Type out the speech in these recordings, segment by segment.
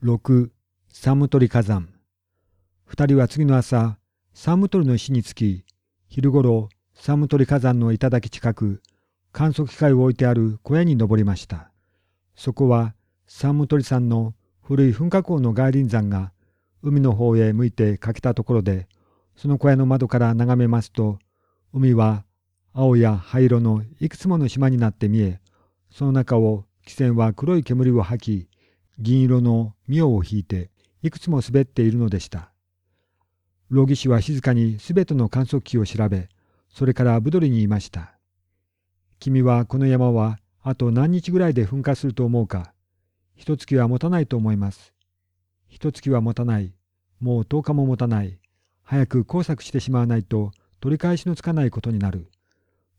6サムトリ火山。二人は次の朝サムトリの石に着き昼ごろサムトリ火山の頂近く観測機械を置いてある小屋に登りました。そこはサムトリ山の古い噴火口の外輪山が海の方へ向いてかけたところでその小屋の窓から眺めますと海は青や灰色のいくつもの島になって見えその中を汽船は黒い煙を吐き銀色の妙を引いていくつも滑っているのでした。老義士は静かにすべての観測器を調べ、それからブドリにいました。君はこの山はあと何日ぐらいで噴火すると思うか。一月は持たないと思います。一月は持たない。もう10日も持たない。早く工作してしまわないと取り返しのつかないことになる。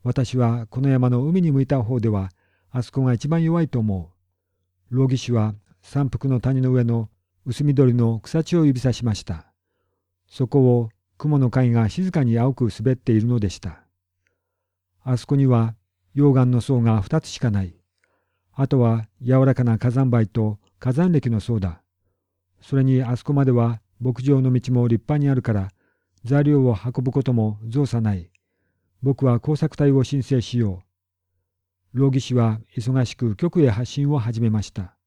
私はこの山の海に向いた方ではあそこが一番弱いと思う。老義士は山腹の谷の上の薄緑の草地を指さしました。そこを雲の貝が静かに青く滑っているのでした。あそこには溶岩の層が二つしかない。あとは柔らかな火山灰と火山歴の層だ。それにあそこまでは牧場の道も立派にあるから材料を運ぶことも造作ない。僕は工作隊を申請しよう。老義士は忙しく局へ発信を始めました。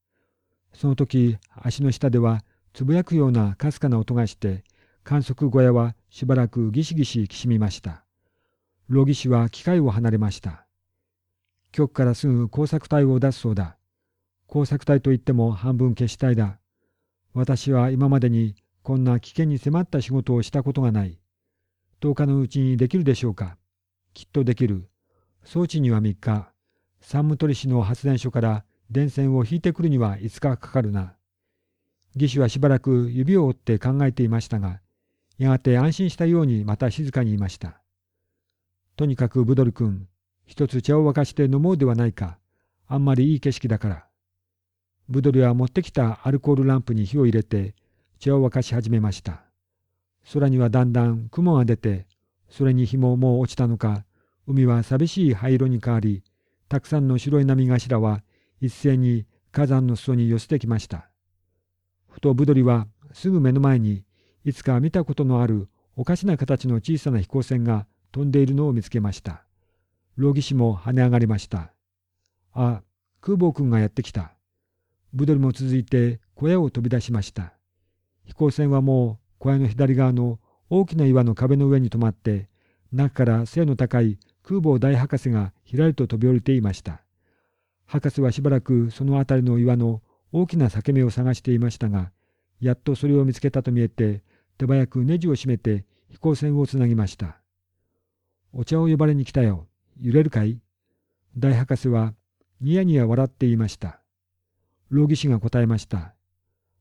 その時足の下ではつぶやくようなかすかな音がして観測小屋はしばらくギシギシきしみました。老義士は機械を離れました。局からすぐ工作隊を出すそうだ。工作隊といっても半分消し隊だ。私は今までにこんな危険に迫った仕事をしたことがない。10日のうちにできるでしょうか。きっとできる。装置には3日。山武取市の発電所から電線を引いてくるには5日かかるな。義手はしばらく指を折って考えていましたが、やがて安心したようにまた静かに言いました。とにかくブドル君、一つ茶を沸かして飲もうではないか。あんまりいい景色だから。ブドルは持ってきたアルコールランプに火を入れて茶を沸かし始めました。空にはだんだん雲が出て、それに日ももう落ちたのか、海は寂しい灰色に変わり、たくさんの白い波頭は一斉に火山の裾に寄せてきました。ふとブドリはすぐ目の前にいつか見たことのあるおかしな形の小さな飛行船が飛んでいるのを見つけました。老義士も跳ね上がりました。あ、空母君がやってきた。ブドリも続いて小屋を飛び出しました。飛行船はもう小屋の左側の大きな岩の壁の上に止まって、中から背の高い空母大博士がひらりと飛び降りていました。博士はしばらくその辺りの岩の大きな裂け目を探していましたが、やっとそれを見つけたと見えて、手早くネジを締めて飛行船をつなぎました。お茶を呼ばれに来たよ。揺れるかい？大博士はニヤニヤ笑って言いました。老義士が答えました。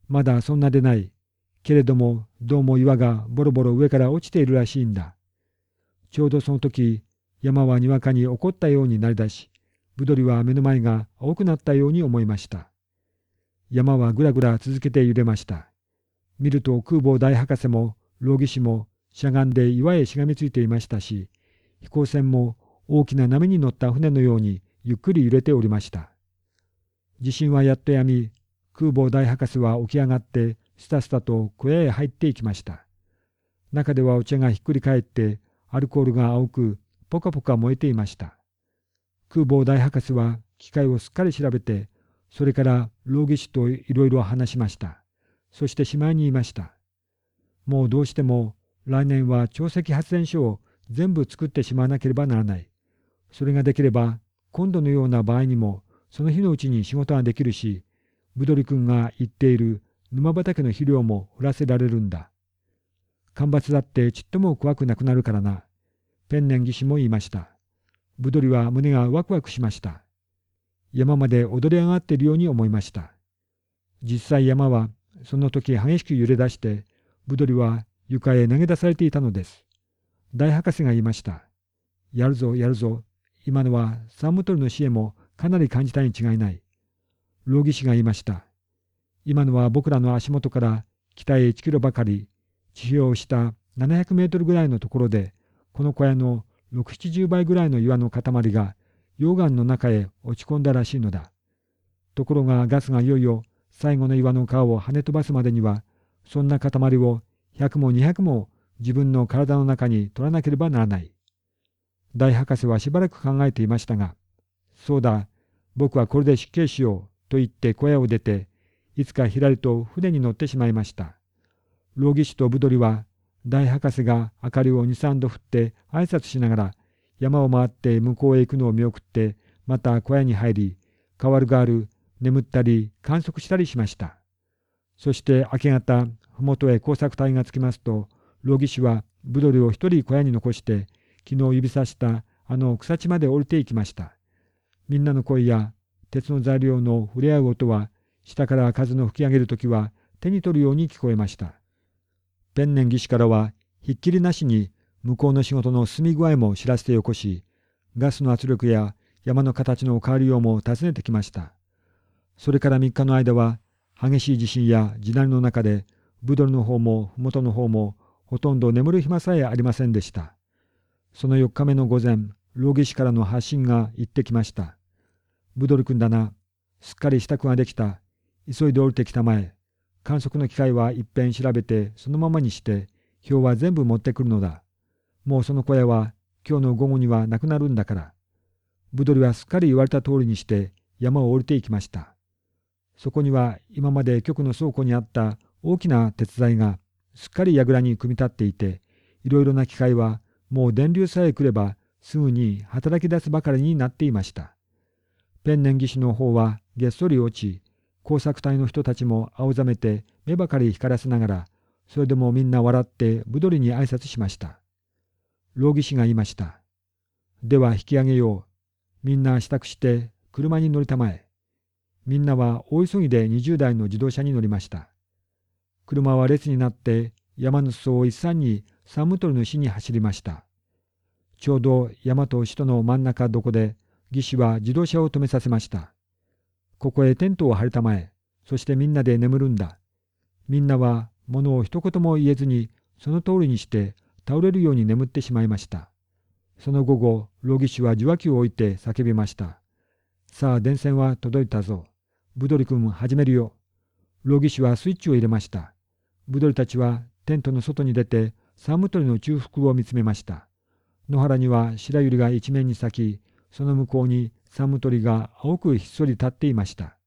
まだそんなでない。けれども、どうも岩がボロボロ上から落ちているらしいんだ。ちょうどその時、山はにわかに怒ったようになりだし、ブドリは目の前が青くなったように思いました。山はぐらぐら続けて揺れました。見ると空母大博士も老義士もしゃがんで岩へしがみついていましたし、飛行船も大きな波に乗った船のようにゆっくり揺れておりました。地震はやっとやみ、空母大博士は起き上がってスタスタと小屋へ入っていきました。中ではお茶がひっくり返ってアルコールが青くポカポカ燃えていました。空母大博士は機械をすっかり調べて、それから老義士といろいろ話しました。そしてしまいに言いました。もうどうしても来年は潮石発電所を全部作ってしまわなければならない。それができれば今度のような場合にもその日のうちに仕事ができるし、ブドリ君が言っている沼畑の肥料も降らせられるんだ。干ばつだってちっとも怖くなくなるからな。ペンネン技師も言いました。ブドリは胸がワクワクしました。山まで踊り上がっているように思いました。実際山はその時激しく揺れ出して、ブドリは床へ投げ出されていたのです。大博士が言いました。やるぞやるぞ。今のはサムトルの死へもかなり感じたに違いない。老義士が言いました。今のは僕らの足元から北へ1キロばかり、地表を下700メートルぐらいのところで、この小屋の6、70倍ぐらいの岩の塊が溶岩の中へ落ち込んだらしいのだ。ところがガスがいよいよ最後の岩の皮を跳ね飛ばすまでには、そんな塊を100も200も自分の体の中に取らなければならない。大博士はしばらく考えていましたが、そうだ、僕はこれで失敬しようと言って小屋を出て、いつかひらりと船に乗ってしまいました。老義士とブドリは大博士が明かりを二三度振って挨拶しながら山を回って向こうへ行くのを見送ってまた小屋に入り変わるがある眠ったり観測したりしました。そして明け方麓へ工作隊が着きますと老義士はブドリを一人小屋に残して昨日指さしたあの草地まで降りていきました。みんなの声や鉄の材料の触れ合う音は下から風の吹き上げる時は手に取るように聞こえました。ペンネン技師からはひっきりなしに向こうの仕事の進み具合も知らせてよこし、ガスの圧力や山の形の変わりようも尋ねてきました。それから3日の間は激しい地震や地鳴りの中でブドルの方も麓の方もほとんど眠る暇さえありませんでした。その4日目の午前、老技師からの発信が行ってきました。ブドル君だな。すっかり支度ができた。急いで降りてきたまえ。観測の機械はいっぺん調べてそのままにして表は全部持ってくるのだ。もうその小屋は今日の午後にはなくなるんだから。ブドリはすっかり言われた通りにして山を降りていきました。そこには今まで局の倉庫にあった大きな鉄材がすっかり櫓に組み立っていて、いろいろな機械はもう電流さえ来ればすぐに働き出すばかりになっていました。ペンネン技師の方はげっそり落ち、工作隊の人たちも青ざめて目ばかり光らせながら、それでもみんな笑ってぶどりに挨拶しました。老技師が言いました。では引き上げよう。みんな支度して車に乗りたまえ。みんなは大急ぎで20台の自動車に乗りました。車は列になって山の裾を一山に3ムトルの市に走りました。ちょうど山と首都の真ん中どこで義士は自動車を止めさせました。ここへテントを張りたまえ、そしてみんなで眠るんだ。みんなは物を一言も言えずに、その通りにして倒れるように眠ってしまいました。その午後、老義士は受話器を置いて叫びました。さあ、電線は届いたぞ。ブドリ君始めるよ。老義士はスイッチを入れました。ブドリたちはテントの外に出て、サムトリの中腹を見つめました。野原には白百合が一面に咲き、その向こうに寒鳥が青くひっそり立っていました。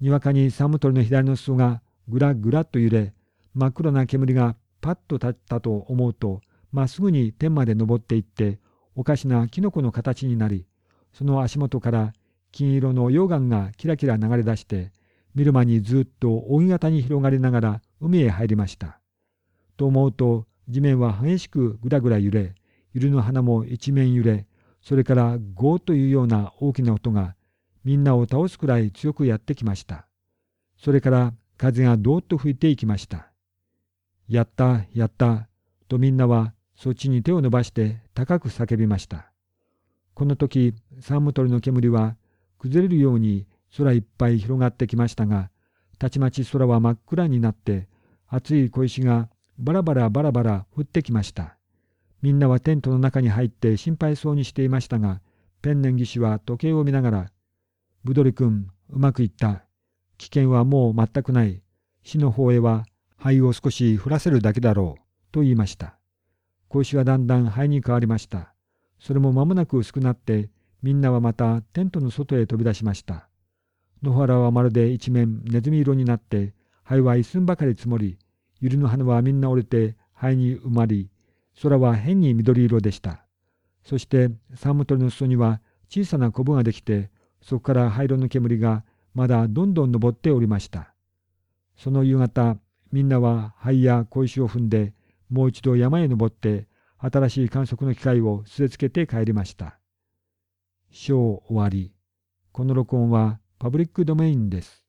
にわかに寒鳥の左の裾がぐらぐらと揺れ、真っ黒な煙がパッと立ったと思うと、まっすぐに天まで登っていって、おかしなキノコの形になり、その足元から金色の溶岩がキラキラ流れ出して、見る間にずっと扇形に広がりながら海へ入りました。と思うと、地面は激しくぐらぐら揺れ、百合の花も一面揺れ、それからゴーというような大きな音がみんなを倒すくらい強くやってきました。それから風がどーっと吹いていきました。やった、やった、とみんなはそっちに手を伸ばして高く叫びました。この時、サンムトリの煙は崩れるように空いっぱい広がってきましたが、たちまち空は真っ暗になって、熱い小石がバラバラバラバラ降ってきました。みんなはテントの中に入って心配そうにしていましたが、ペンネン技師は時計を見ながら、ブドリ君、うまくいった。危険はもう全くない。死の方へは灰を少し降らせるだけだろう。と言いました。小石はだんだん灰に変わりました。それも間もなく薄くなって、みんなはまたテントの外へ飛び出しました。野原はまるで一面ネズミ色になって、灰は一寸ばかり積もり、百合の花はみんな折れて灰に埋まり、空は変に緑色でした。そしてサーモトリの裾には小さなコブができて、そこから灰色の煙がまだどんどん登っておりました。その夕方、みんなは灰や小石を踏んで、もう一度山へ登って、新しい観測の機械を据え付けて帰りました。章終わり。この録音はパブリックドメインです。